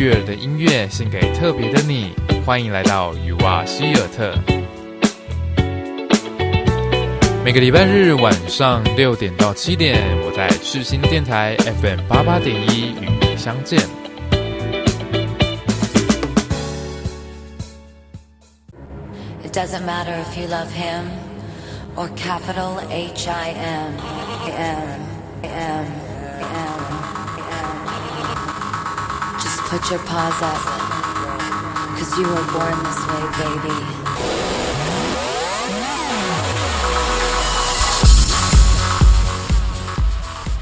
悦耳的音乐，献给特别的你。欢迎来到雨蛙希尔特。每个礼拜日晚上六点到七点，我在赤心电台 FM 八八点一与你相见。It doesn't matter if you love him or capital H I M M M put your paws up, cause you were born this way, baby.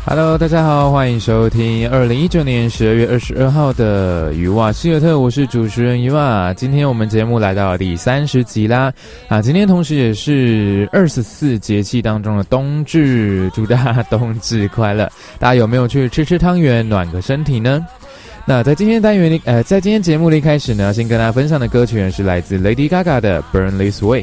Hello，大家好，欢迎收听二零一九年十二月二十二号的鱼瓦希尔特，我是主持人鱼瓦。今天我们节目来到第三十集啦，啊，今天同时也是二十四节气当中的冬至，祝大家冬至快乐！大家有没有去吃吃汤圆，暖个身体呢？那在今天单元里，呃，在今天节目的一开始呢，先跟大家分享的歌曲是来自 Lady Gaga 的《Burn This Way》。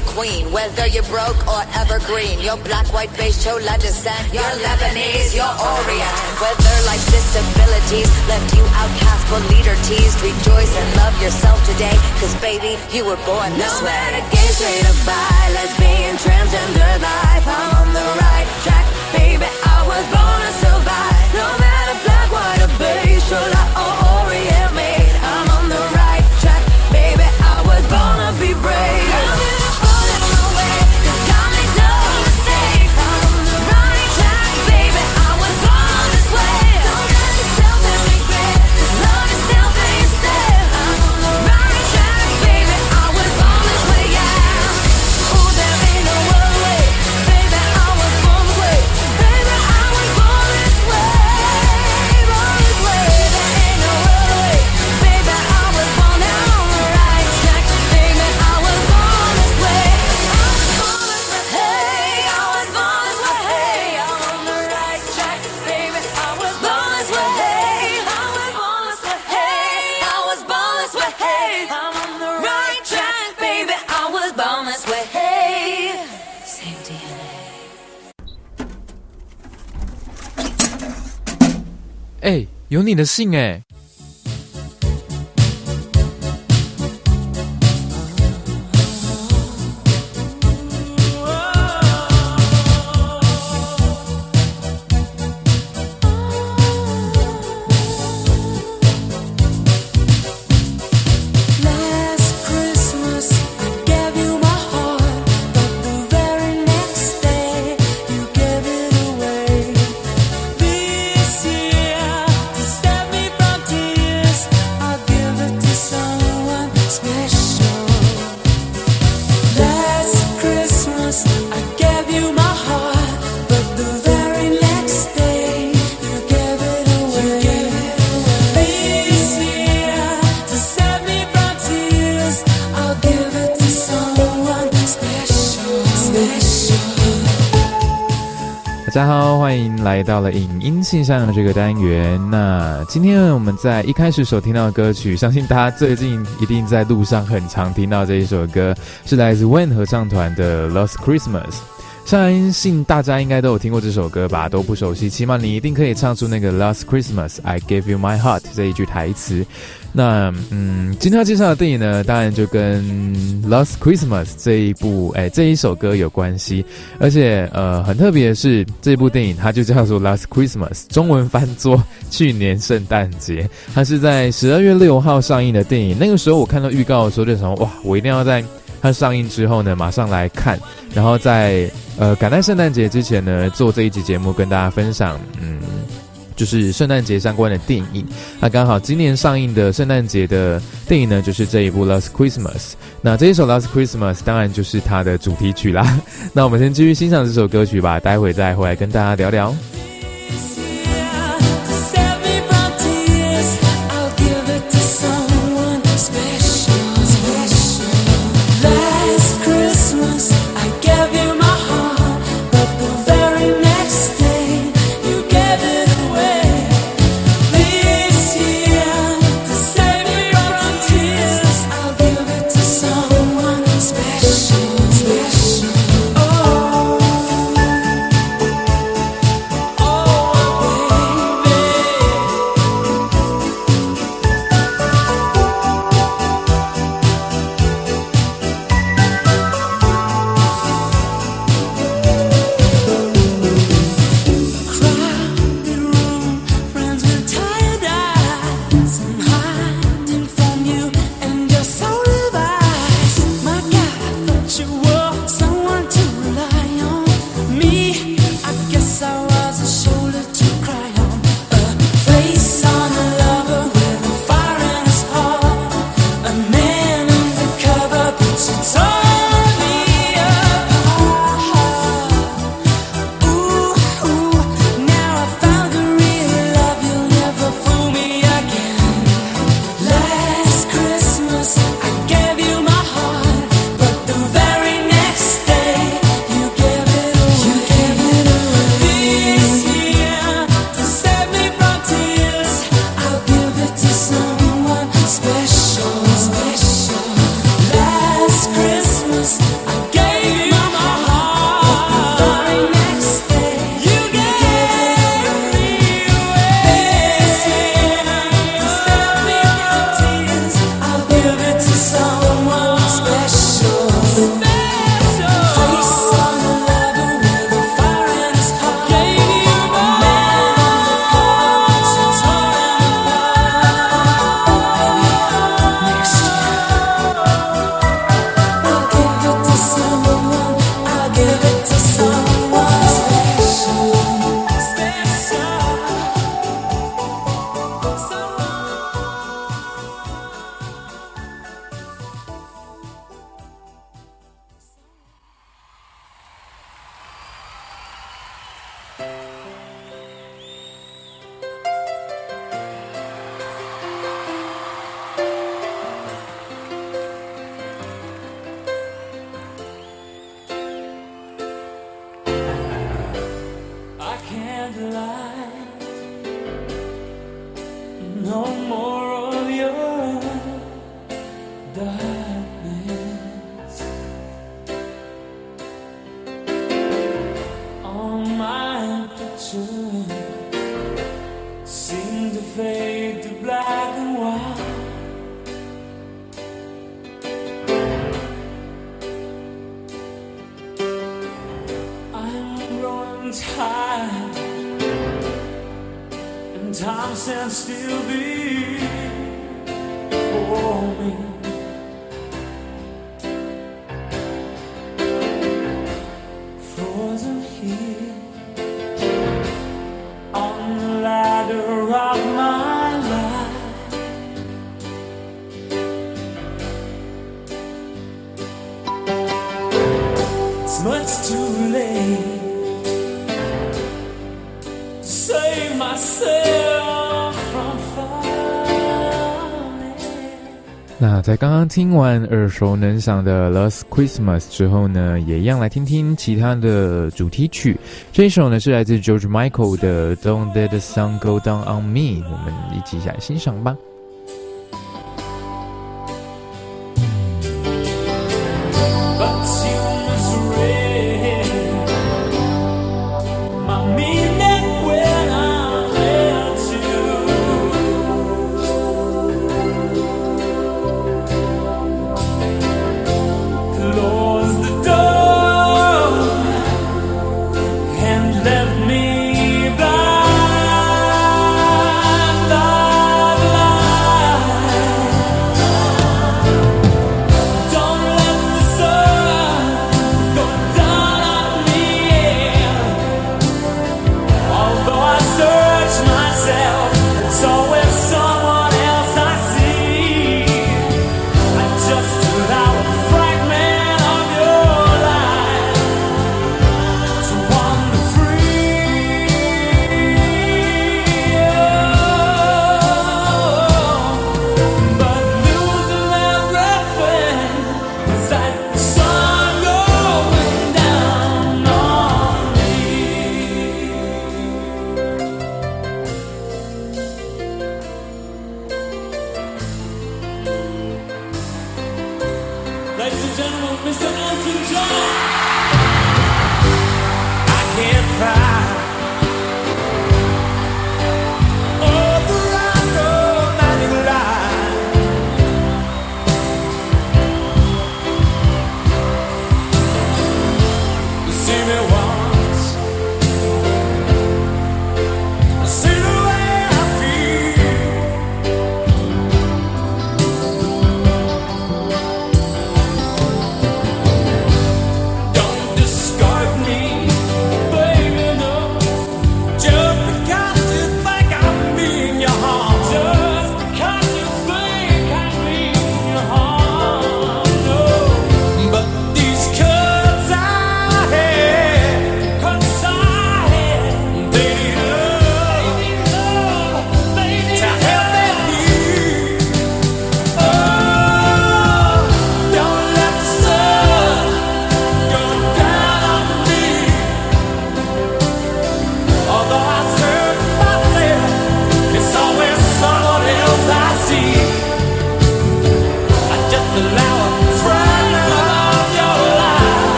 a queen. Whether you're broke or evergreen, you're black, white, beige, chola descent. You're Lebanese, you're Orient. Whether life's disabilities left you outcast but leader teased, rejoice and love yourself today. Cause baby, you were born this No way. matter gay, straight or bi, lesbian, transgender life, I'm on the right track, 你的信哎。大家好，欢迎来到了影音信箱的这个单元。那今天我们在一开始所听到的歌曲，相信大家最近一定在路上很常听到这一首歌，是来自 When 合唱团的《Lost Christmas》。相信大家应该都有听过这首歌吧，都不熟悉，起码你一定可以唱出那个 Last Christmas I gave you my heart 这一句台词。那嗯，今天要介绍的电影呢，当然就跟 Last Christmas 这一部哎这一首歌有关系，而且呃很特别的是，这部电影它就叫做 Last Christmas，中文翻作去年圣诞节。它是在十二月六号上映的电影，那个时候我看到预告的时候就想，哇，我一定要在它上映之后呢，马上来看，然后在呃赶在圣诞节之前呢，做这一集节目跟大家分享，嗯。就是圣诞节相关的电影，那刚好今年上映的圣诞节的电影呢，就是这一部《Last Christmas》。那这一首《Last Christmas》当然就是它的主题曲啦。那我们先继续欣赏这首歌曲吧，待会再回来跟大家聊聊。听完耳熟能详的《Last Christmas》之后呢，也一样来听听其他的主题曲。这一首呢是来自 George Michael 的《Don't Let the Sun Go Down on Me》，我们一起来欣赏吧。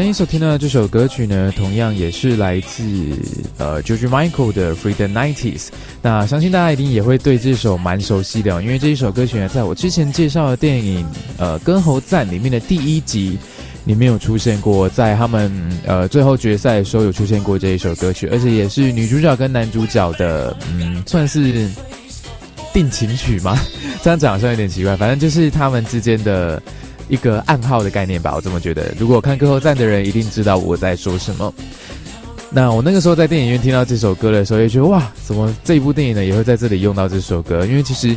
那相信所听到的这首歌曲呢，同样也是来自呃 George Michael 的《Free the Nineties》。那相信大家一定也会对这首蛮熟悉的哦，因为这一首歌曲呢，在我之前介绍的电影呃《歌喉赞》里面的第一集里面有出现过，在他们呃最后决赛的时候有出现过这一首歌曲，而且也是女主角跟男主角的嗯算是定情曲吗？这样讲好像有点奇怪，反正就是他们之间的。一个暗号的概念吧，我这么觉得。如果看歌后站的人一定知道我在说什么。那我那个时候在电影院听到这首歌的时候，也觉得哇，怎么这一部电影呢也会在这里用到这首歌？因为其实，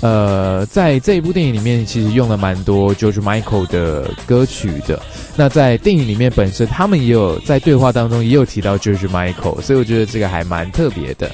呃，在这一部电影里面，其实用了蛮多 George Michael 的歌曲的。那在电影里面本身，他们也有在对话当中也有提到 George Michael，所以我觉得这个还蛮特别的。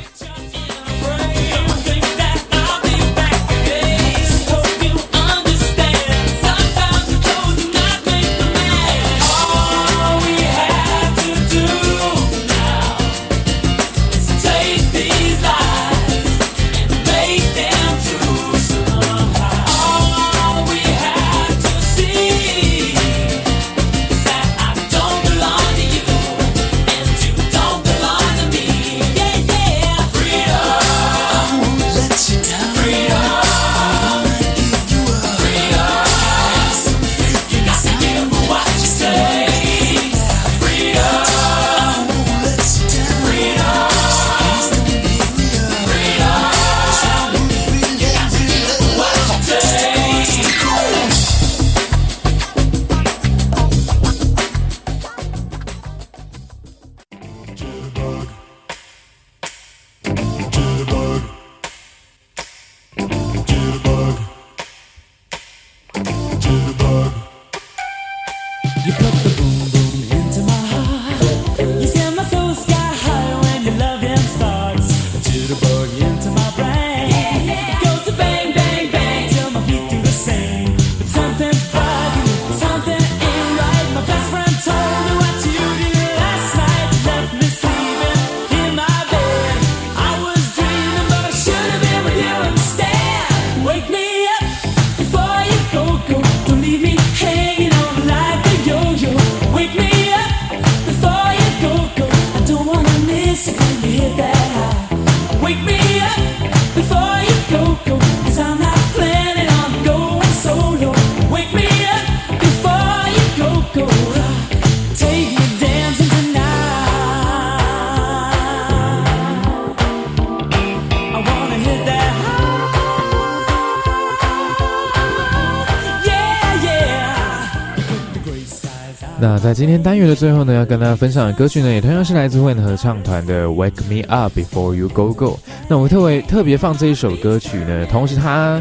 今天单元的最后呢，要跟大家分享的歌曲呢，也同样是来自混合唱团的《Wake Me Up Before You Go Go》。那我特别特别放这一首歌曲呢，同时它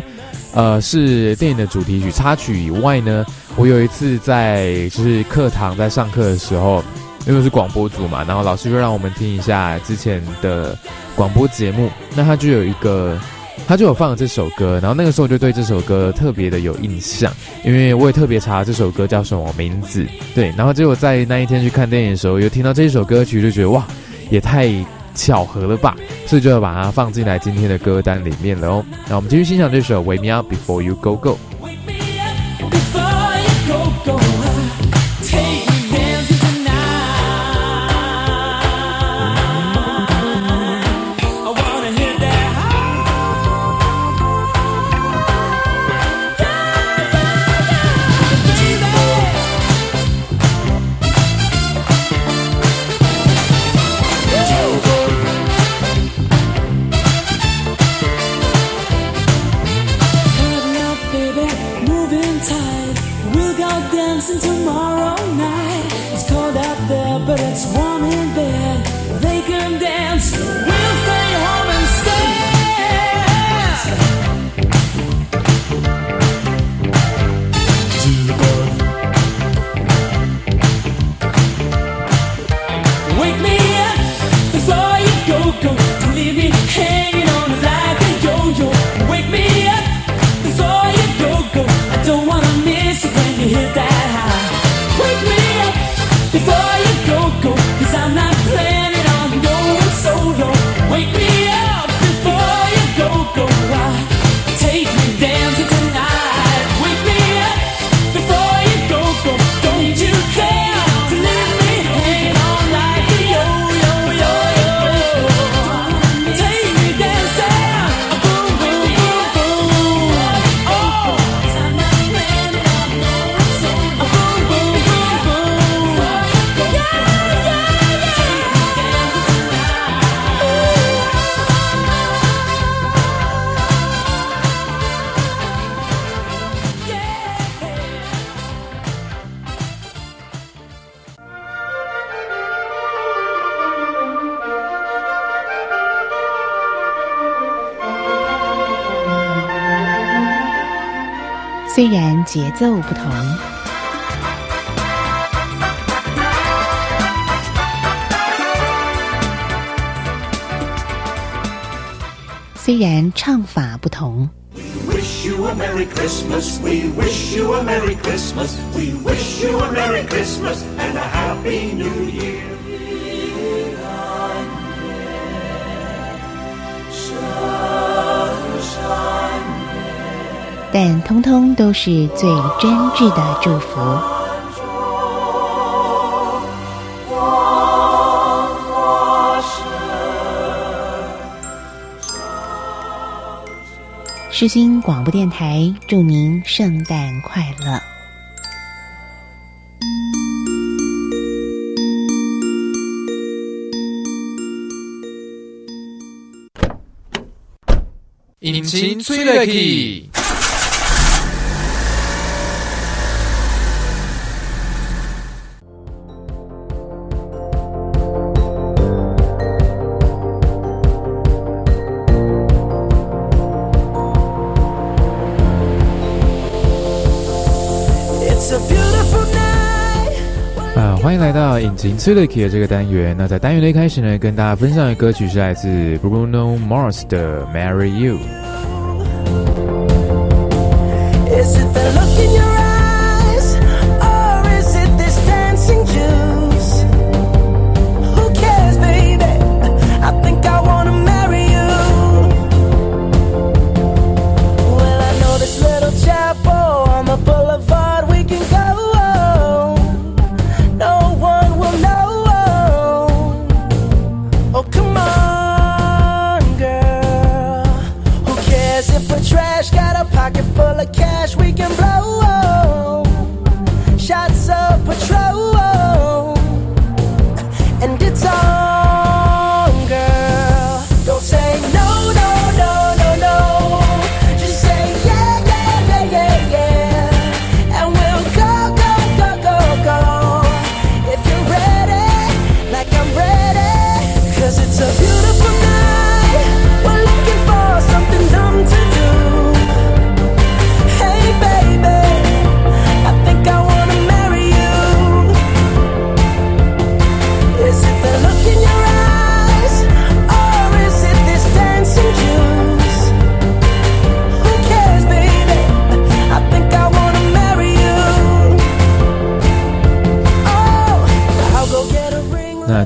呃是电影的主题曲插曲以外呢，我有一次在就是课堂在上课的时候，因为是广播组嘛，然后老师就让我们听一下之前的广播节目，那他就有一个。他就有放了这首歌，然后那个时候我就对这首歌特别的有印象，因为我也特别查这首歌叫什么名字，对，然后结果在那一天去看电影的时候，又听到这一首歌曲，就觉得哇，也太巧合了吧，所以就要把它放进来今天的歌单里面了哦。那我们继续欣赏这首《Wake Me Up Before You Go Go》。节奏不同，虽然唱法不同，wish you a Merry Christmas. We wish you a Merry Christmas. We wish you a Merry Christmas and a Happy New Year. 但通通都是最真挚的祝福。世新广播电台祝您圣诞快乐！引擎催泪器。欢迎来到引擎催泪器的这个单元。那在单元的一开始呢，跟大家分享的歌曲是来自 Bruno Mars 的《Marry You》。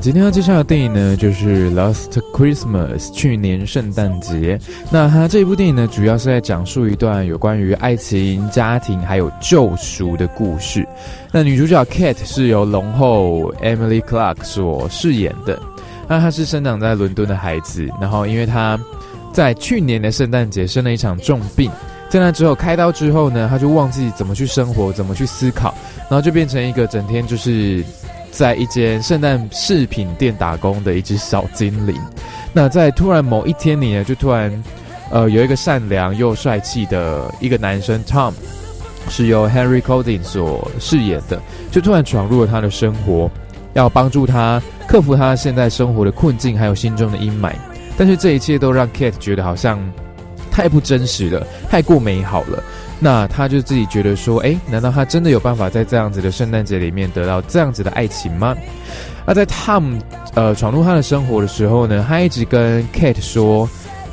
今天要介绍的电影呢，就是《Last Christmas》去年圣诞节。那它这部电影呢，主要是在讲述一段有关于爱情、家庭还有救赎的故事。那女主角 Kate 是由龙后 Emily Clark 所饰演的。那她是生长在伦敦的孩子，然后因为她在去年的圣诞节生了一场重病，在那之后开刀之后呢，她就忘记怎么去生活，怎么去思考，然后就变成一个整天就是在一间圣诞饰品店打工的一只小精灵。那在突然某一天里呢，就突然呃有一个善良又帅气的一个男生 Tom，是由 Henry Coding 所饰演的，就突然闯入了他的生活，要帮助他克服他现在生活的困境，还有心中的阴霾。但是这一切都让 Kate 觉得好像太不真实了，太过美好了。那他就自己觉得说，诶，难道他真的有办法在这样子的圣诞节里面得到这样子的爱情吗？那在 Tom 呃闯入他的生活的时候呢，他一直跟 Kate 说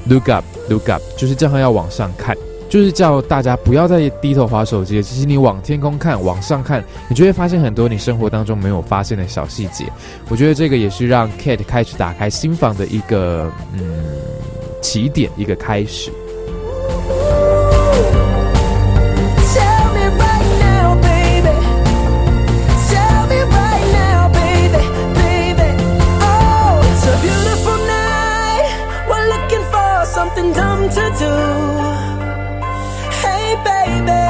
，Look up，Look up，就是叫他要往上看，就是叫大家不要再低头划手机。其实你往天空看，往上看，你就会发现很多你生活当中没有发现的小细节。我觉得这个也是让 Kate 开始打开心房的一个嗯起点，一个开始。To do. Hey, baby,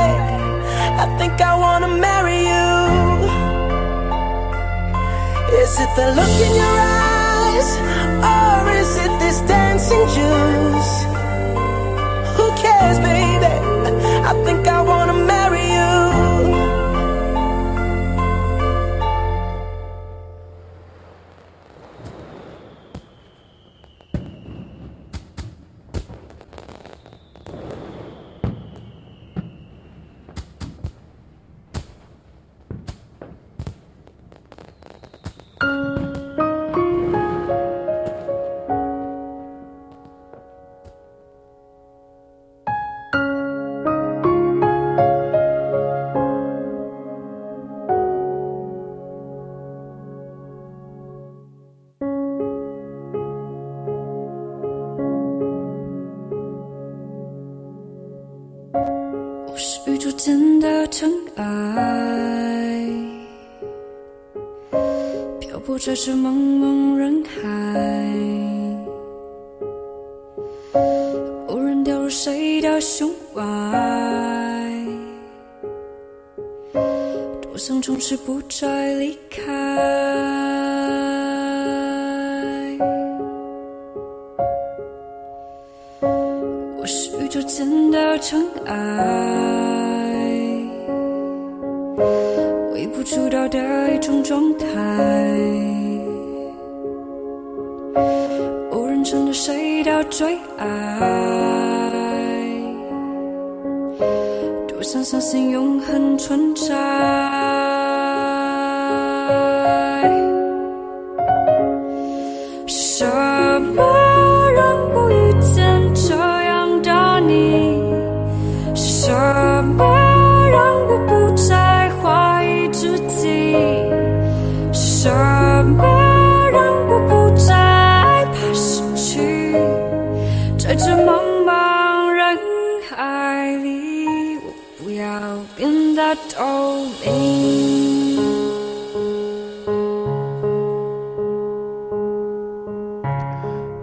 I think I wanna marry you. Is it the look in your eyes, or is it this dancing juice? Who cares, baby? I think I 这是茫茫人海，无人掉入谁的胸怀，多想从此不再离开。最爱，多想相信永恒存在。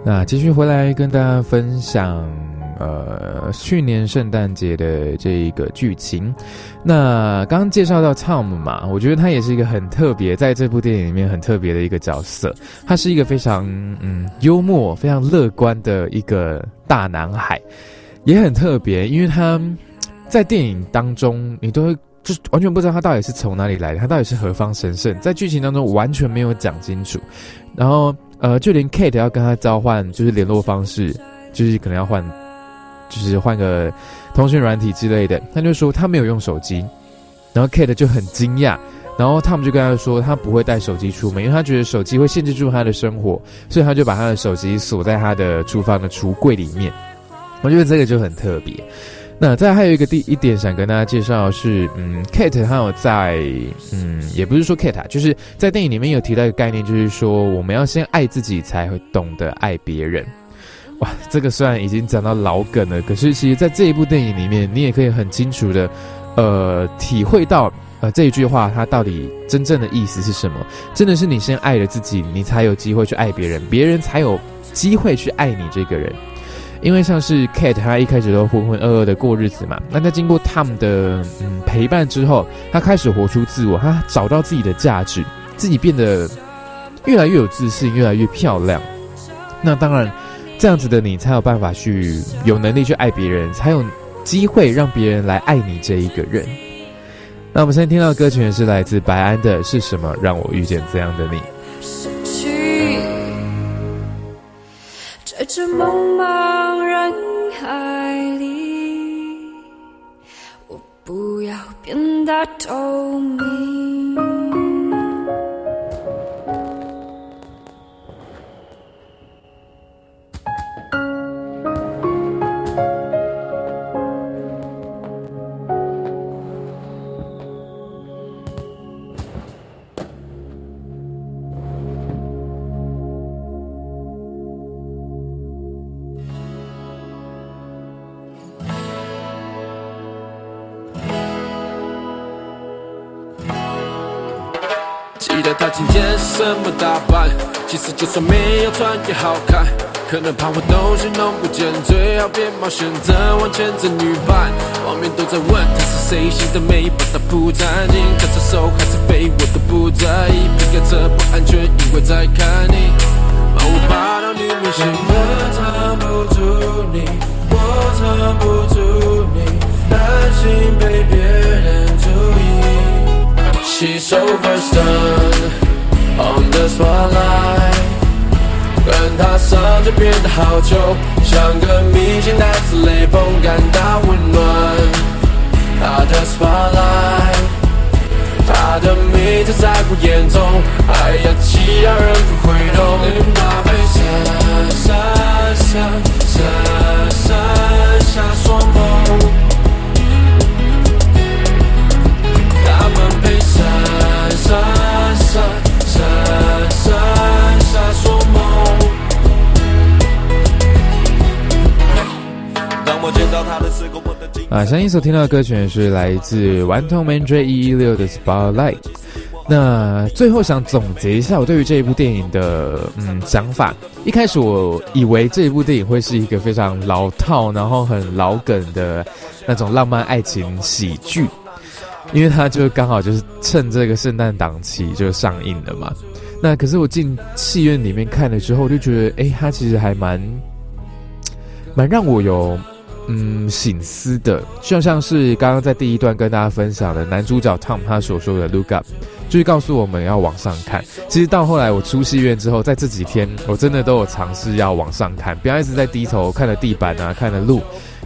那继续回来跟大家分享，呃，去年圣诞节的这一个剧情。那刚刚介绍到 Tom 嘛，我觉得他也是一个很特别，在这部电影里面很特别的一个角色。他是一个非常嗯幽默、非常乐观的一个大男孩，也很特别，因为他在电影当中你都会。就是完全不知道他到底是从哪里来的，他到底是何方神圣，在剧情当中完全没有讲清楚。然后呃，就连 Kate 要跟他交换就是联络方式，就是可能要换，就是换个通讯软体之类的，他就说他没有用手机。然后 Kate 就很惊讶，然后他们就跟他说他不会带手机出门，因为他觉得手机会限制住他的生活，所以他就把他的手机锁在他的厨房的橱柜里面。我觉得这个就很特别。那再还有一个第一点想跟大家介绍是，嗯，Kate 他有在，嗯，也不是说 Kate，、啊、就是在电影里面有提到一个概念，就是说我们要先爱自己，才会懂得爱别人。哇，这个虽然已经讲到老梗了，可是其实在这一部电影里面，你也可以很清楚的，呃，体会到，呃，这一句话它到底真正的意思是什么？真的是你先爱了自己，你才有机会去爱别人，别人才有机会去爱你这个人。因为像是 Kate，他一开始都浑浑噩噩的过日子嘛，那在经过 Tom 的嗯陪伴之后，他开始活出自我，他找到自己的价值，自己变得越来越有自信，越来越漂亮。那当然，这样子的你才有办法去有能力去爱别人，才有机会让别人来爱你这一个人。那我们现在听到的歌曲也是来自白安的《是什么让我遇见这样的你》。这茫茫人海里，我不要变得透明。什么打扮，其实就算没有穿也好看。可能怕我东西弄不见，最好别冒险着往前走女伴。外面都在问她是谁洗的美，把她铺干净，她是手还是肥我都不在意，别开车不安全，因为在看你。把我扒到女明星，我藏不住你，我藏不住你，担心被别人注意。She's so first done on the spotlight，跟她上就变得好久，像个明星带着雷锋感到温暖。她的 spotlight，她的美在在我眼中，爱呀气让人不会动。那被闪闪闪闪闪闪双眸。啊，相信所听到的歌曲是来自顽童 mandra 一一六的 Spotlight。那最后想总结一下我对于这一部电影的嗯想法。一开始我以为这一部电影会是一个非常老套，然后很老梗的那种浪漫爱情喜剧，因为它就刚好就是趁这个圣诞档期就上映了嘛。那可是我进戏院里面看了之后，我就觉得，哎，它其实还蛮蛮让我有嗯醒思的，就像是刚刚在第一段跟大家分享的男主角 Tom 他所说的 “look up”，就是告诉我们要往上看。其实到后来我出戏院之后，在这几天我真的都有尝试要往上看，不要一直在低头看着地板啊，看着路。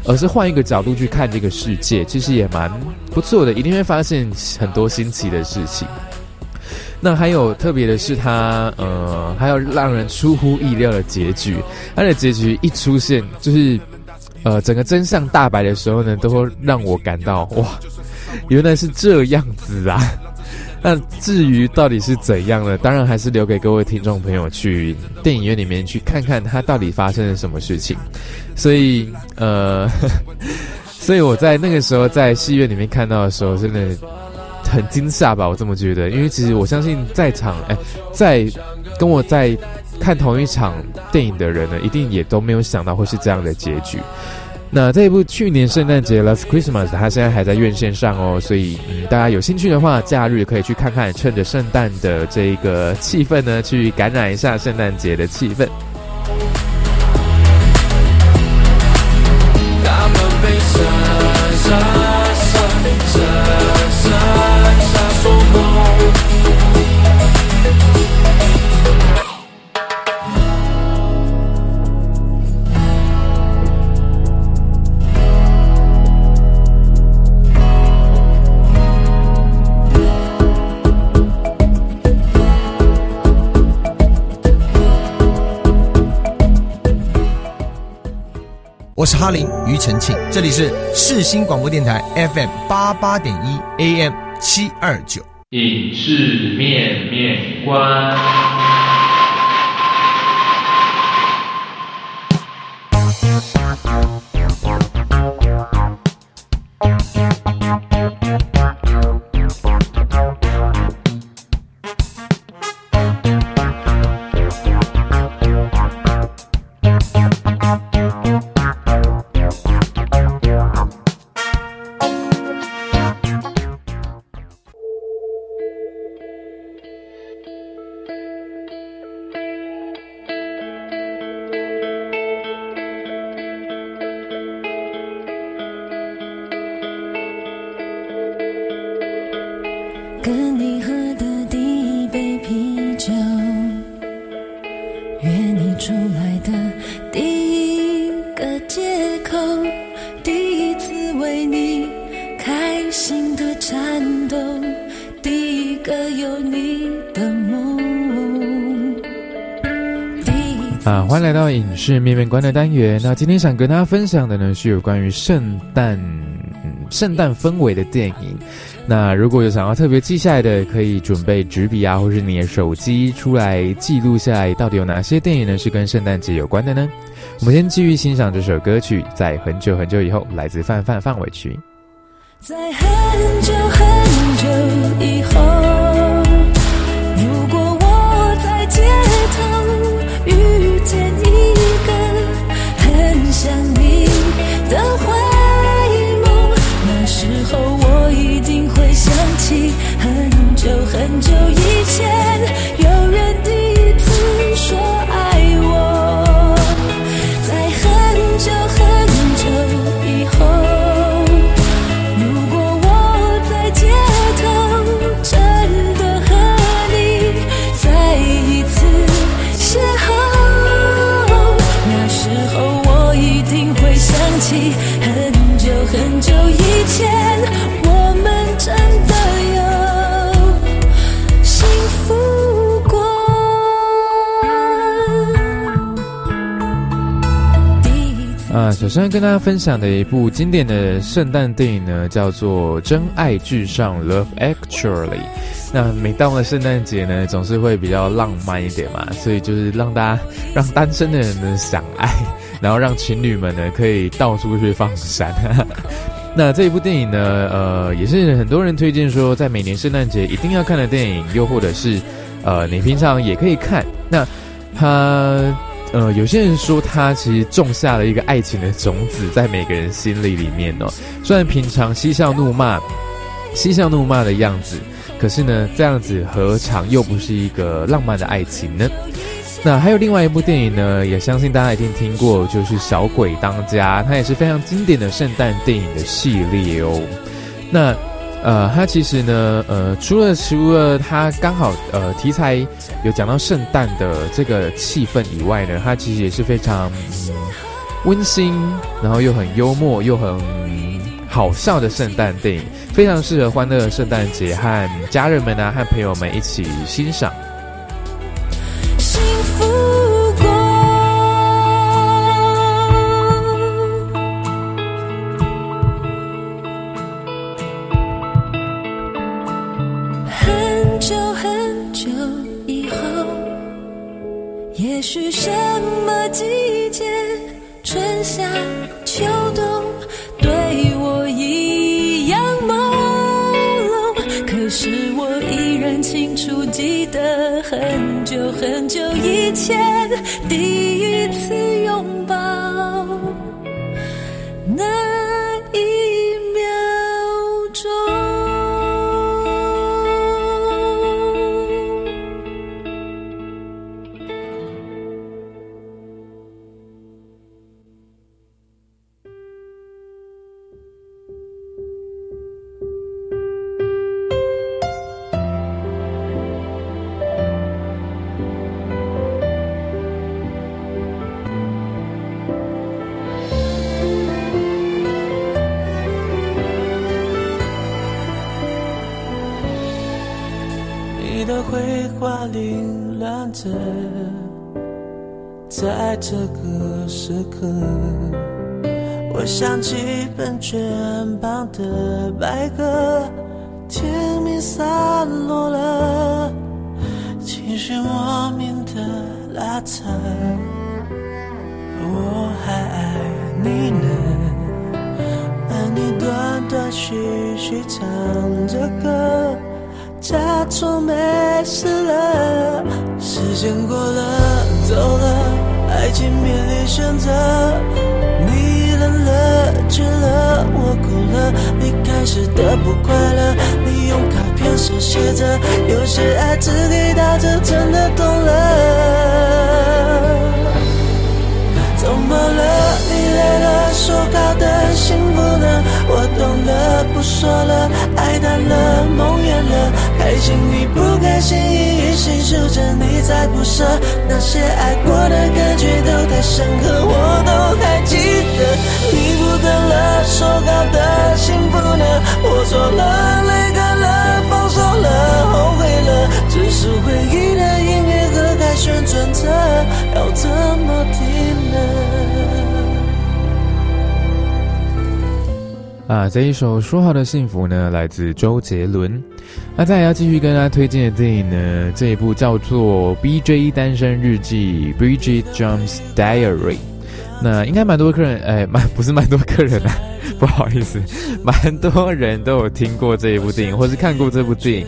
而是换一个角度去看这个世界，其实也蛮不错的，一定会发现很多新奇的事情。那还有特别的是它，呃，还有让人出乎意料的结局。它的结局一出现，就是呃，整个真相大白的时候呢，都会让我感到哇，原来是这样子啊！那至于到底是怎样呢？当然还是留给各位听众朋友去电影院里面去看看它到底发生了什么事情。所以，呃，所以我在那个时候在戏院里面看到的时候，真的很惊吓吧？我这么觉得，因为其实我相信在场，哎，在跟我在看同一场电影的人呢，一定也都没有想到会是这样的结局。那这一部去年圣诞节《Last Christmas》，它现在还在院线上哦，所以嗯，大家有兴趣的话，假日可以去看看，趁着圣诞的这一个气氛呢，去感染一下圣诞节的气氛。哈林庾澄庆，这里是世新广播电台 FM 八八点一 AM 七二九。影视面面观。是面面观的单元。那今天想跟大家分享的呢，是有关于圣诞，圣诞氛围的电影。那如果有想要特别记下来的，可以准备纸笔啊，或是你的手机出来记录下来，到底有哪些电影呢是跟圣诞节有关的呢？我们先继续欣赏这首歌曲，在很久很久以后，来自范范范玮琪。在很久很久以后，首先跟大家分享的一部经典的圣诞电影呢，叫做《真爱至上》（Love Actually）。那每到了圣诞节呢，总是会比较浪漫一点嘛，所以就是让大家让单身的人呢想爱，然后让情侣们呢可以到处去放闪。那这一部电影呢，呃，也是很多人推荐说，在每年圣诞节一定要看的电影，又或者是，呃，你平常也可以看。那它，呃有些人说他其实种下了一个爱情的种子在每个人心里里面哦。虽然平常嬉笑怒骂，嬉笑怒骂的样子，可是呢，这样子何尝又不是一个浪漫的爱情呢？那还有另外一部电影呢，也相信大家一定听过，就是《小鬼当家》，它也是非常经典的圣诞电影的系列哦。那呃，它其实呢，呃，除了除了它刚好呃题材有讲到圣诞的这个气氛以外呢，它其实也是非常、嗯、温馨，然后又很幽默又很好笑的圣诞电影，非常适合欢乐的圣诞节和家人们呢和朋友们一起欣赏。你断断续续唱着歌，假装没事了。时间过了，走了，爱情面临选择。你冷了，倦了，我哭了。你开始的不快乐，你用卡片手写着，有些爱只给到这，真的懂了。怎么了？了，说好的幸福呢？我懂了，不说了，爱淡了，梦远了，开心与不开心一一细数着，你在不舍，那些爱过的感觉都太深刻，我都还记得。你不等了，说好的幸福呢？我错了，泪干了，放手了，后悔了，只是回忆的音乐盒还旋转着，要怎么停呢？啊，这一首《说好的幸福》呢，来自周杰伦。那再要继续跟大家推荐的电影呢，这一部叫做《B.J. 单身日记》（Bridget Jones' Diary）。那应该蛮多客人，哎，蛮不是蛮多客人啊，不好意思，蛮多人都有听过这一部电影，或是看过这部电影。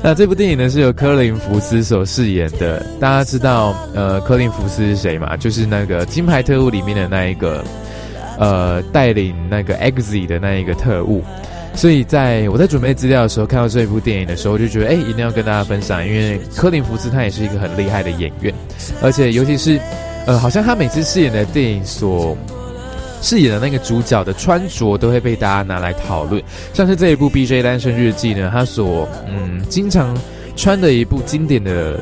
那这部电影呢，是由科林福斯所饰演的。大家知道，呃，科林福斯是谁吗？就是那个《金牌特务》里面的那一个。呃，带领那个 Exe 的那一个特务，所以在我在准备资料的时候，看到这一部电影的时候，我就觉得哎，一定要跟大家分享，因为科林福斯他也是一个很厉害的演员，而且尤其是呃，好像他每次饰演的电影所饰演的那个主角的穿着，都会被大家拿来讨论。像是这一部《B.J. 单身日记》呢，他所嗯经常穿的一部经典的。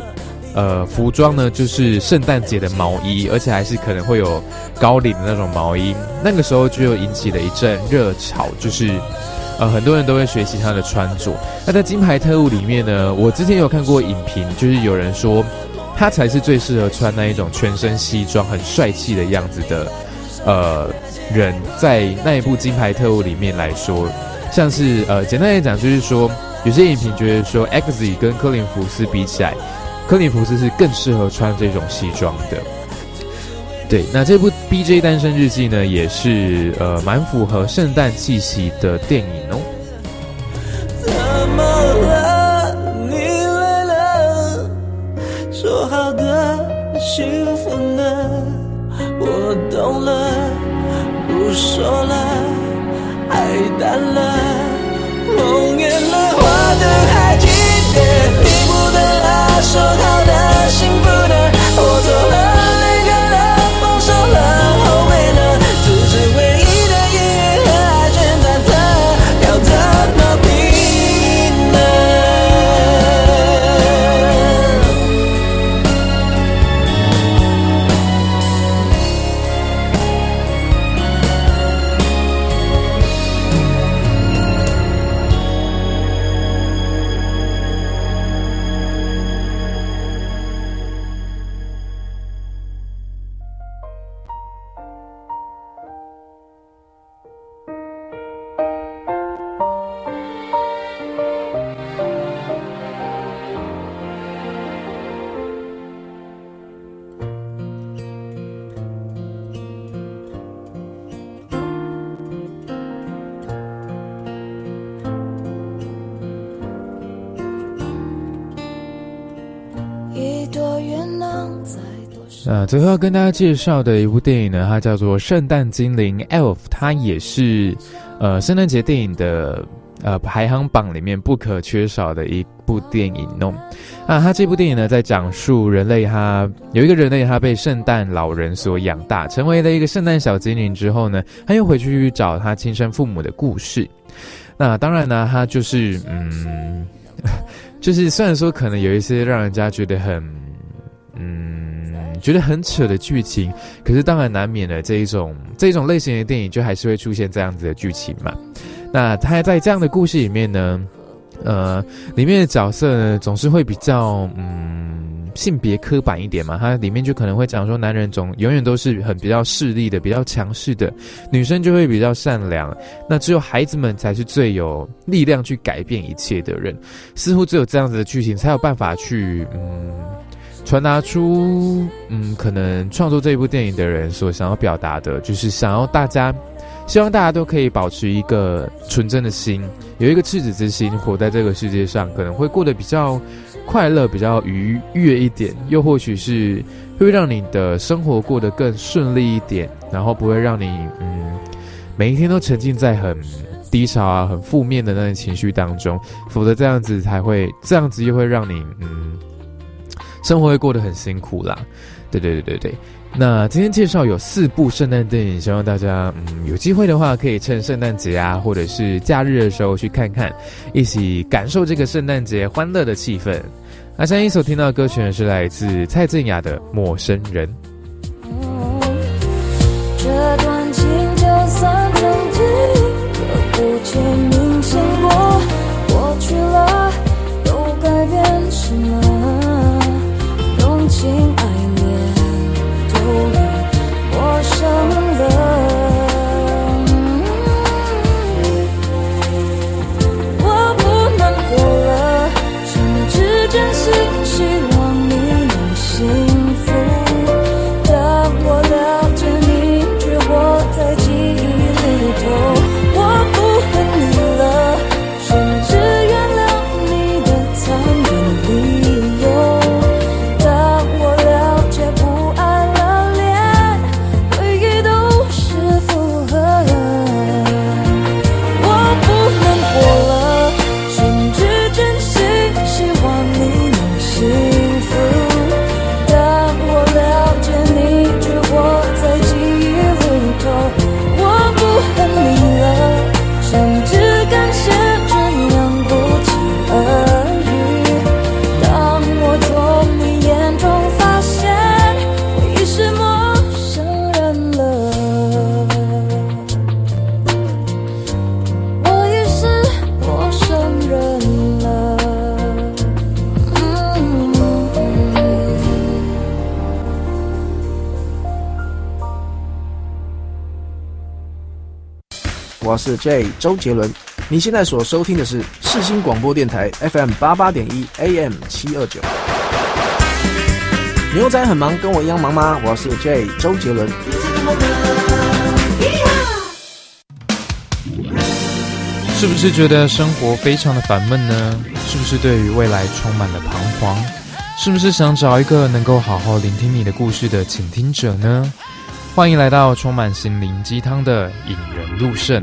呃，服装呢，就是圣诞节的毛衣，而且还是可能会有高领的那种毛衣。那个时候就引起了一阵热潮，就是呃，很多人都会学习他的穿着。那在《金牌特务》里面呢，我之前有看过影评，就是有人说他才是最适合穿那一种全身西装、很帅气的样子的呃人。在那一部《金牌特务》里面来说，像是呃，简单来讲，就是说有些影评觉得说，X 跟科林福斯比起来。科林福斯是更适合穿这种西装的。对，那这部《B.J. 单身日记》呢，也是呃蛮符合圣诞气息的电影哦。呃？最后要跟大家介绍的一部电影呢，它叫做《圣诞精灵 Elf》，它也是呃圣诞节电影的呃排行榜里面不可缺少的一部电影哦。啊，它这部电影呢，在讲述人类它有一个人类他被圣诞老人所养大，成为了一个圣诞小精灵之后呢，他又回去找他亲生父母的故事。那当然呢，他就是嗯。就是虽然说可能有一些让人家觉得很，嗯，觉得很扯的剧情，可是当然难免的这一种这一种类型的电影就还是会出现这样子的剧情嘛。那他在这样的故事里面呢，呃，里面的角色呢总是会比较嗯性别刻板一点嘛，它里面就可能会讲说男人总永远都是很比较势利的、比较强势的，女生就会比较善良，那只有孩子们才是最有力量去改变一切的人，似乎只有这样子的剧情才有办法去嗯。传达出，嗯，可能创作这一部电影的人所想要表达的，就是想要大家，希望大家都可以保持一个纯真的心，有一个赤子之心，活在这个世界上，可能会过得比较快乐、比较愉悦一点，又或许是会让你的生活过得更顺利一点，然后不会让你，嗯，每一天都沉浸在很低潮啊、很负面的那种情绪当中，否则这样子才会，这样子又会让你，嗯。生活会过得很辛苦啦，对对对对对。那今天介绍有四部圣诞电影，希望大家嗯有机会的话，可以趁圣诞节啊，或者是假日的时候去看看，一起感受这个圣诞节欢乐的气氛。那现在所听到的歌曲呢，是来自蔡健雅的《陌生人》。这段情就算曾经刻骨且铭是 J 周杰伦。你现在所收听的是世新广播电台 FM 八八点一 AM 七二九。牛仔很忙，跟我一样忙吗？我是 J 周杰伦。是不是觉得生活非常的烦闷呢？是不是对于未来充满了彷徨？是不是想找一个能够好好聆听你的故事的倾听者呢？欢迎来到充满心灵鸡汤的引人入胜。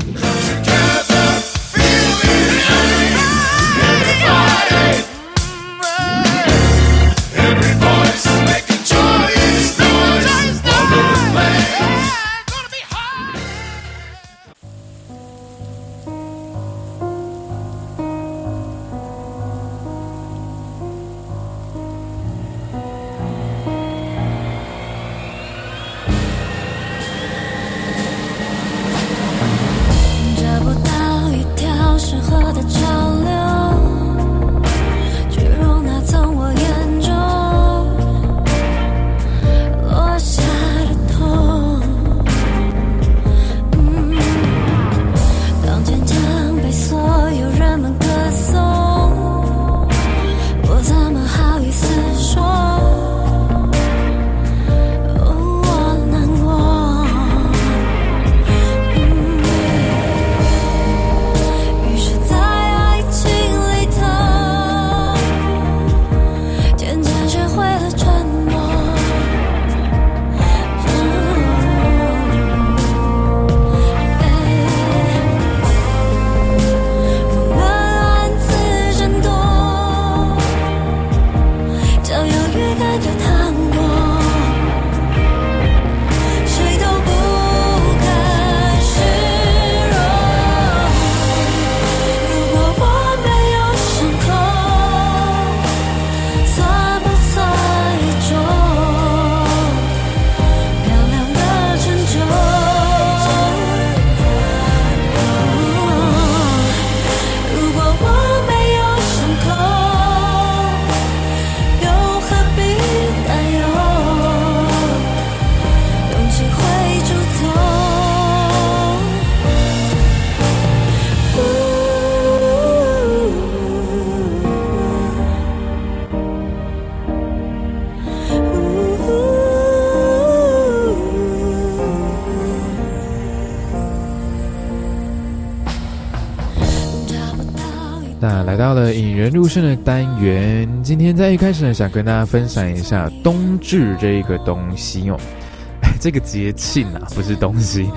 到了引人入胜的单元，今天在一开始呢，想跟大家分享一下冬至这一个东西哦，这个节庆啊，不是东西。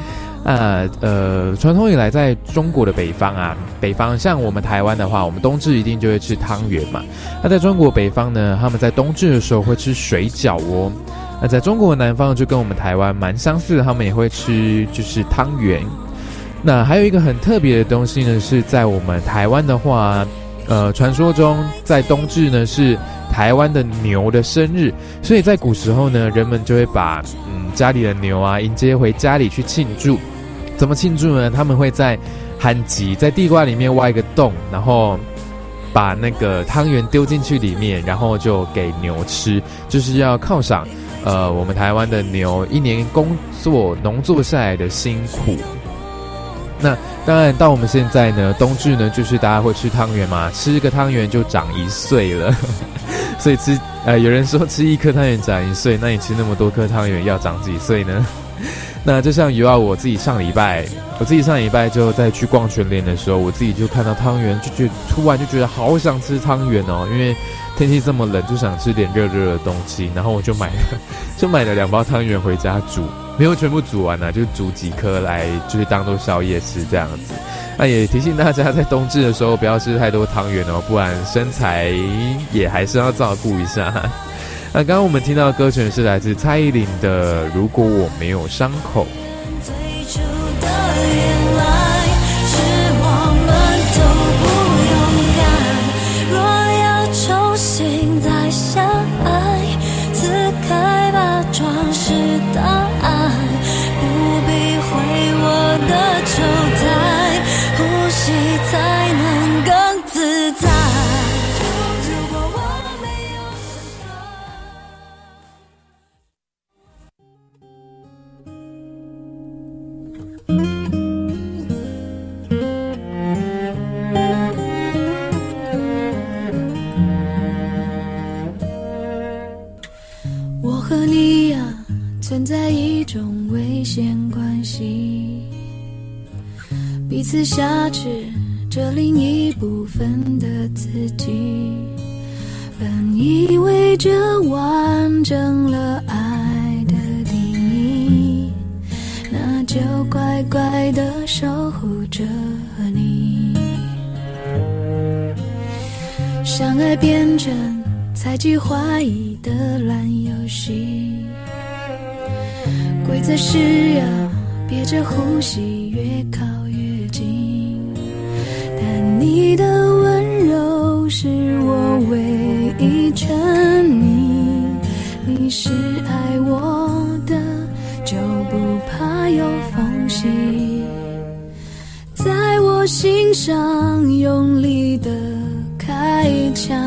啊，呃，传统以来，在中国的北方啊，北方像我们台湾的话，我们冬至一定就会吃汤圆嘛。那在中国北方呢，他们在冬至的时候会吃水饺哦。那在中国南方就跟我们台湾蛮相似的，他们也会吃就是汤圆。那还有一个很特别的东西呢，是在我们台湾的话，呃，传说中在冬至呢是台湾的牛的生日，所以在古时候呢，人们就会把嗯家里的牛啊迎接回家里去庆祝。怎么庆祝呢？他们会在旱集在地瓜里面挖一个洞，然后把那个汤圆丢进去里面，然后就给牛吃，就是要犒赏呃我们台湾的牛一年工作农作下来的辛苦。那当然，到我们现在呢，冬至呢，就是大家会吃汤圆嘛，吃一个汤圆就长一岁了。所以吃呃，有人说吃一颗汤圆长一岁，那你吃那么多颗汤圆要长几岁呢？那就像有啊，我自己上礼拜，我自己上礼拜就在去逛全联的时候，我自己就看到汤圆，就觉突然就觉得好想吃汤圆哦，因为天气这么冷，就想吃点热热的东西，然后我就买了，就买了两包汤圆回家煮，没有全部煮完呢、就煮几颗来，就是当做宵夜吃这样子。那也提醒大家，在冬至的时候不要吃太多汤圆哦，不然身材也还是要照顾一下。那刚刚我们听到的歌曲是来自蔡依林的《如果我没有伤口》。彼此挟持着另一部分的自己。本以为这完整了爱的定义，那就乖乖的守护着你。相爱变成猜忌怀疑的烂游戏，规则是要憋着呼吸是我唯一沉溺。你是爱我的，就不怕有缝隙，在我心上用力的开枪，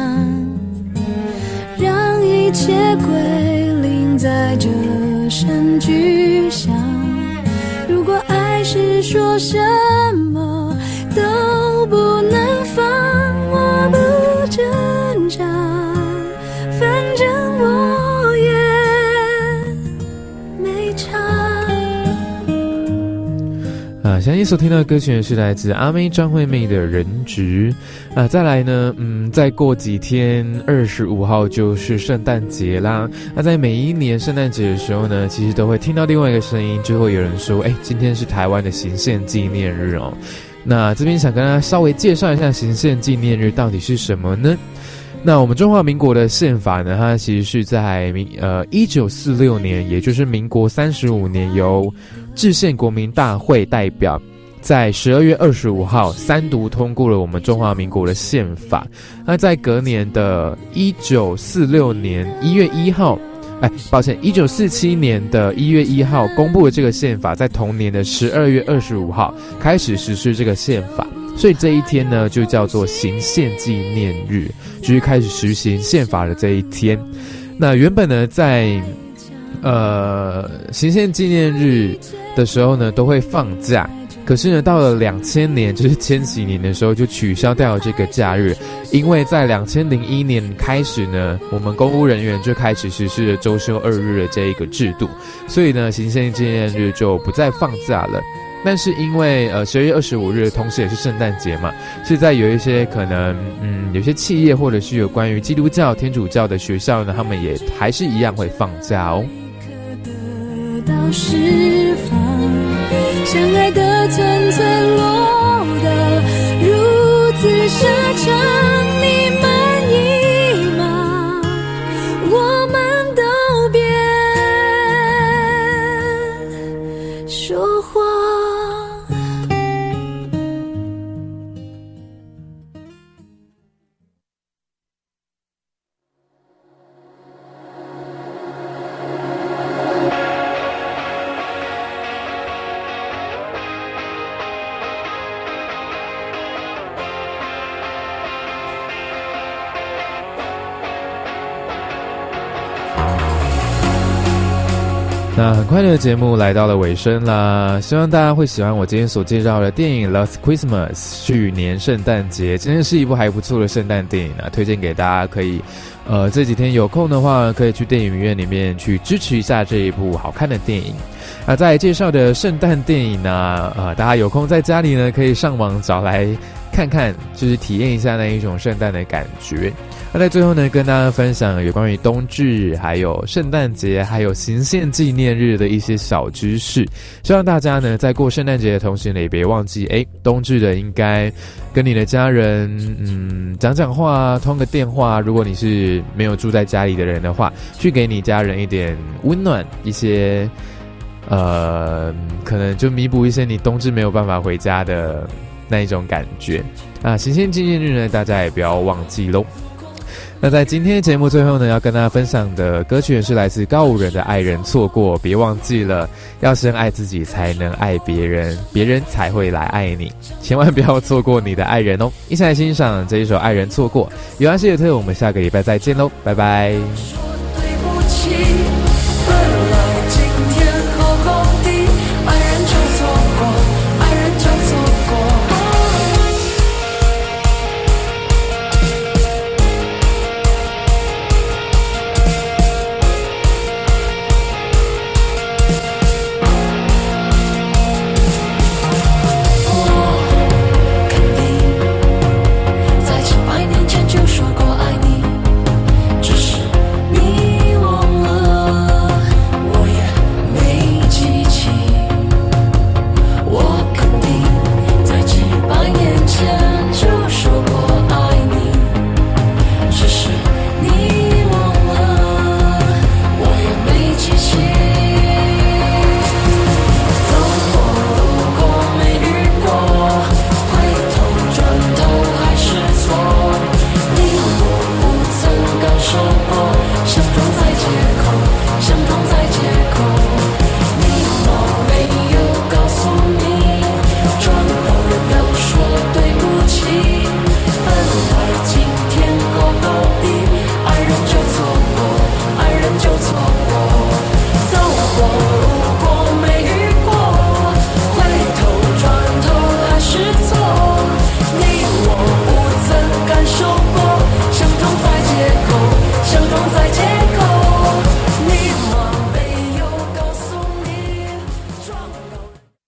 让一切归零在这声巨响。如果爱是说什么啊，相信所听到的歌曲是来自阿妹张惠妹的《人质》啊。再来呢，嗯，再过几天，二十五号就是圣诞节啦。那在每一年圣诞节的时候呢，其实都会听到另外一个声音，就会有人说：“哎，今天是台湾的行宪纪念日哦。”那这边想跟大家稍微介绍一下行宪纪念日到底是什么呢？那我们中华民国的宪法呢，它其实是在民呃一九四六年，也就是民国三十五年，由制宪国民大会代表在十二月二十五号三读通过了我们中华民国的宪法。那在隔年的一九四六年一月一号，哎，抱歉，一九四七年的一月一号公布了这个宪法，在同年的十二月二十五号开始实施这个宪法。所以这一天呢，就叫做行宪纪念日，就是开始实行宪法的这一天。那原本呢，在呃行宪纪念日的时候呢，都会放假。可是呢，到了两千年，就是千禧年的时候，就取消掉了这个假日，因为在两千零一年开始呢，我们公务人员就开始实施了周休二日的这一个制度，所以呢，行宪纪念日就不再放假了。但是因为呃十二月二十五日同时也是圣诞节嘛，所以在有一些可能嗯有些企业或者是有关于基督教、天主教的学校呢，他们也还是一样会放假哦。到释放，相爱的寸寸落得如此奢侈，你那很快的节目来到了尾声啦，希望大家会喜欢我今天所介绍的电影《Last Christmas》去年圣诞节，真的是一部还不错的圣诞电影啊，推荐给大家可以，呃，这几天有空的话可以去电影院里面去支持一下这一部好看的电影。啊，在介绍的圣诞电影呢，呃，大家有空在家里呢可以上网找来看看，就是体验一下那一种圣诞的感觉。那在最后呢，跟大家分享有关于冬至、还有圣诞节、还有行宪纪念日的一些小知识。希望大家呢，在过圣诞节的同时呢，也别忘记，哎，冬至的应该跟你的家人，嗯，讲讲话，通个电话。如果你是没有住在家里的人的话，去给你家人一点温暖，一些，呃，可能就弥补一些你冬至没有办法回家的那一种感觉。啊，行宪纪念日呢，大家也不要忘记喽。那在今天节目最后呢，要跟大家分享的歌曲是来自告五人的《爱人错过》，别忘记了要先爱自己，才能爱别人，别人才会来爱你。千万不要错过你的爱人哦！一起来欣赏这一首《爱人错过》。有安谢特，我们下个礼拜再见喽，拜拜。